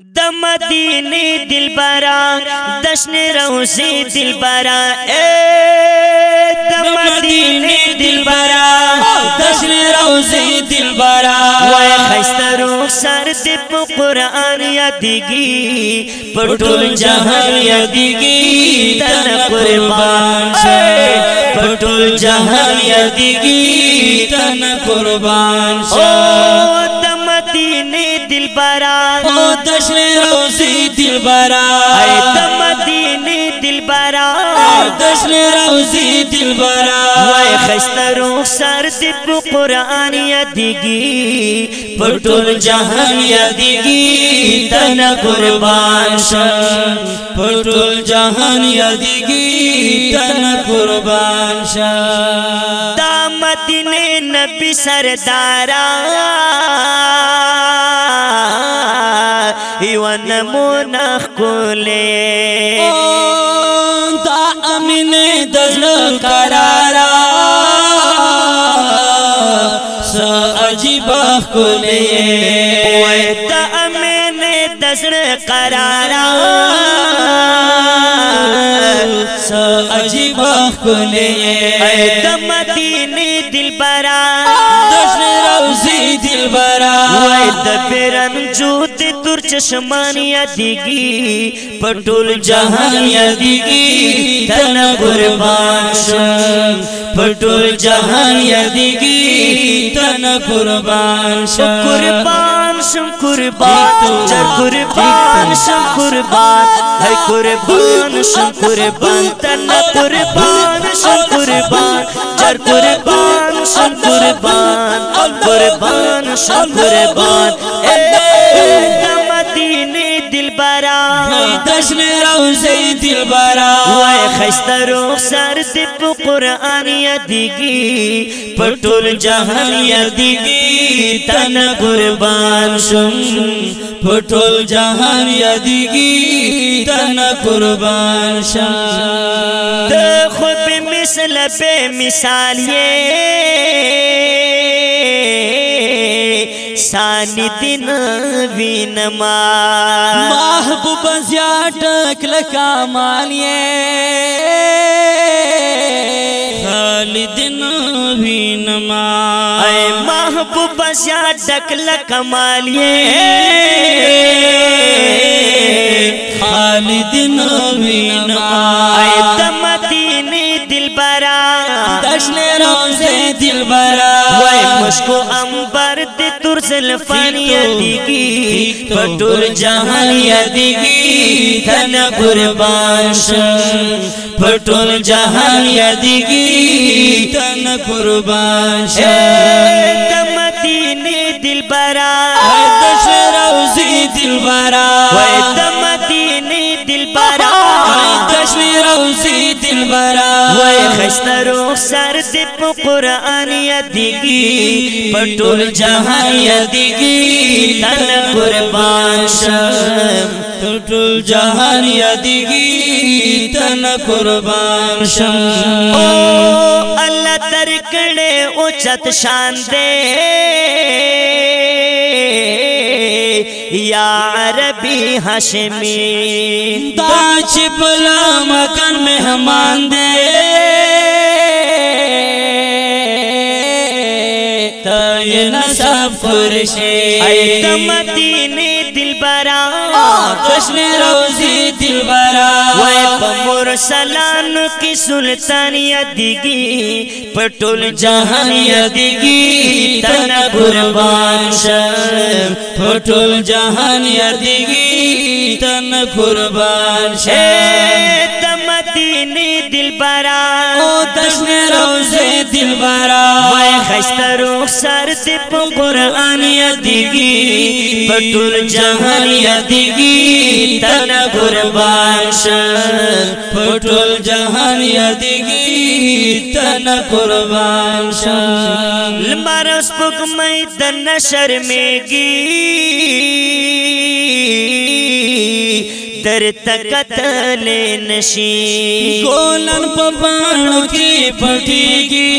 د مدینه دلبرا دشن روزي دلبرا اے د مدینه دلبرا دشن روزی دلبرا وای خسترو سر دې په قران یادګي پټول جهان یادګي تن قربان شه پټول جهان یادګي تن قربان او شا د مدینه دلبرا او دشن روزی دلبرا اے د مدینه دلبرا دشن روزی دلبرا وای خسترو سر دې په قران یادګي پټول جهان یادګي تن قربان شه پټول جهان یادګي تن قربان شا دا مدینه نبی سردارا یو نمونه خولې دا امن د قرارا. س عجیب خولې دا امن د قرارا س عجیب دلبرا وای د پیرن جوت تر چشمان یادګي پټول جهان یادګي تن قربان شم. پټول جهان یادګي تن قربان شا قربان شم قربان چر قربان شم قربان ہے قربان شم قربان تن قربان شم قربان چر قربان شم قربان قربان شم قربان روزی دلبرا وای خسترو سر دې په قران یادګي پټول جهان یادګي تن قربان شم. پټول جهان یادګي تن قربان شا د خود به مثل به مثال یې سانی دین وینما محبوب زیاټ کلکا مالیه خالدن وینما اے محبوب سیا ڈکل کمال خالدن وینما انبر دی تر زلفان یادگی پټول جهان یادگی تن قربان شم پټول جهان یادگی تن قربان اے شا دمدینی دل برا دشن روزی دلبرا۔ وای دمدینی دل برا دشن روزی دلبرا وای خسترو سر دې په قران یادګي پټول جهان یادګي تن قربان شم. ټول جهان یادګي تن قربان شم. او الله درکړې او چت شان دې عربی ہاشمی۔ دا چې بلا مکان مهمان دے۔ تا نصب فرشی ای د مدینه دلبرا۔ دشن روزی دلبرا۔ وای په مرسلانو کې سلطان یادګي پټول جهان یادګي تن قربان شم پټول جهان یادګي تن قربان اے شه د مدینه دلبرا. او دشن روزه دلبرا. وای خسترو سر دې په قران یادګي پټول جهان یادګي تن قربان شم پټول جهان یادګي تن قربان شه لمر سپک مې د نشر در تکتل نشي ګولن په باڼو کې پټيږي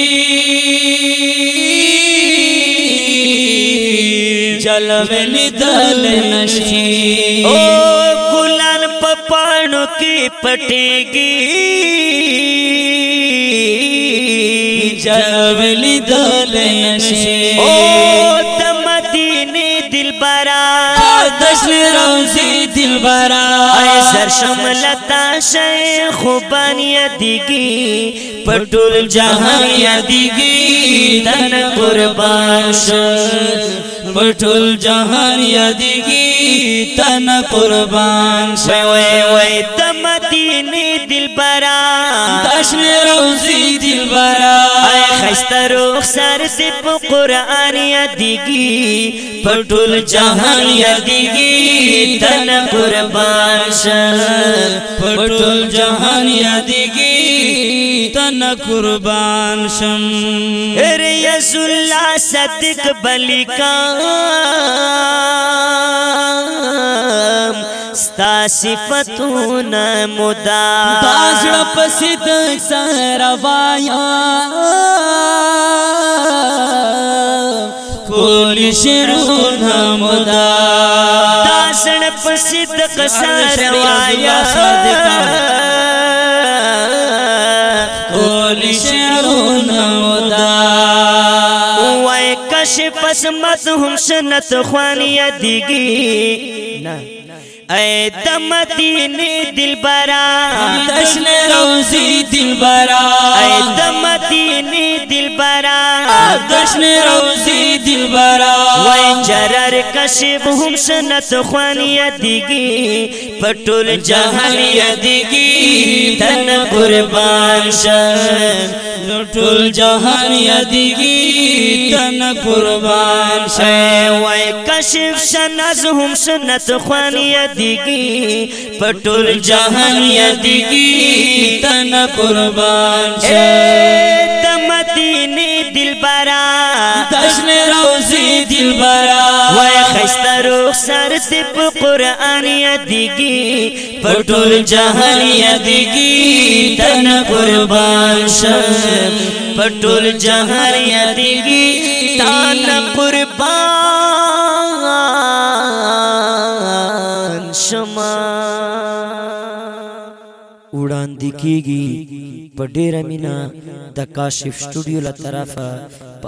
چلولی دل نشی او ګلان په پاڼو کې پټيږي چلولی دل نشی او د مدینه دلبرا دشن روزی دل برا اے سرشم لتا شیخ بانی دیگی پٹول جہان یادگی دن قربان شو پٹول جہان یادگی تن قربان وای وای وای د مدینه دلبرا۔ دشن روزی دل برا ای خسته روح سر سی په قران یادگی پټول جهان یادگی تن قربان شو پټول جهان یادګي تن قربان شم۔ ریس اللہ صدق بلی کام ستا صفتونه مدا. باجړه پسې د سره وایا. کول شرونه مدا. داسن پسې د قصار وایا. کول شرونه مدا. وای کش پس مت هم شنت خوانی دیگی نه. اے دمدینی دلبرا دشن روزی دل برا۔ اے دمدینی دلبرا دشن روزی دل برا۔ وای جرر کشف هم سنت خوانی دیگی پټول جهان یادگی تن قربان شه لټول جهان یادګي تن قربان شے وای کشف شنز هم سنت خوان یدگی پټول جهان یدگی تن قربان شے اے دمدینی دلبرا دشن روزی دل برا. وای خسته روح سر سی په قران یادګي پټول جهان یادګي تن قربان شه. پټول جهان یادګي تن قربان شما وړاندې کیږي. په ډیره مینا د کاشف سټوډیو له طرفه په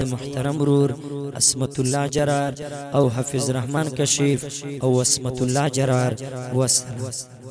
د محترم رور اسمت الله جرار او حافظ رحمان کشیف او اسمت الله جرار. وسلام.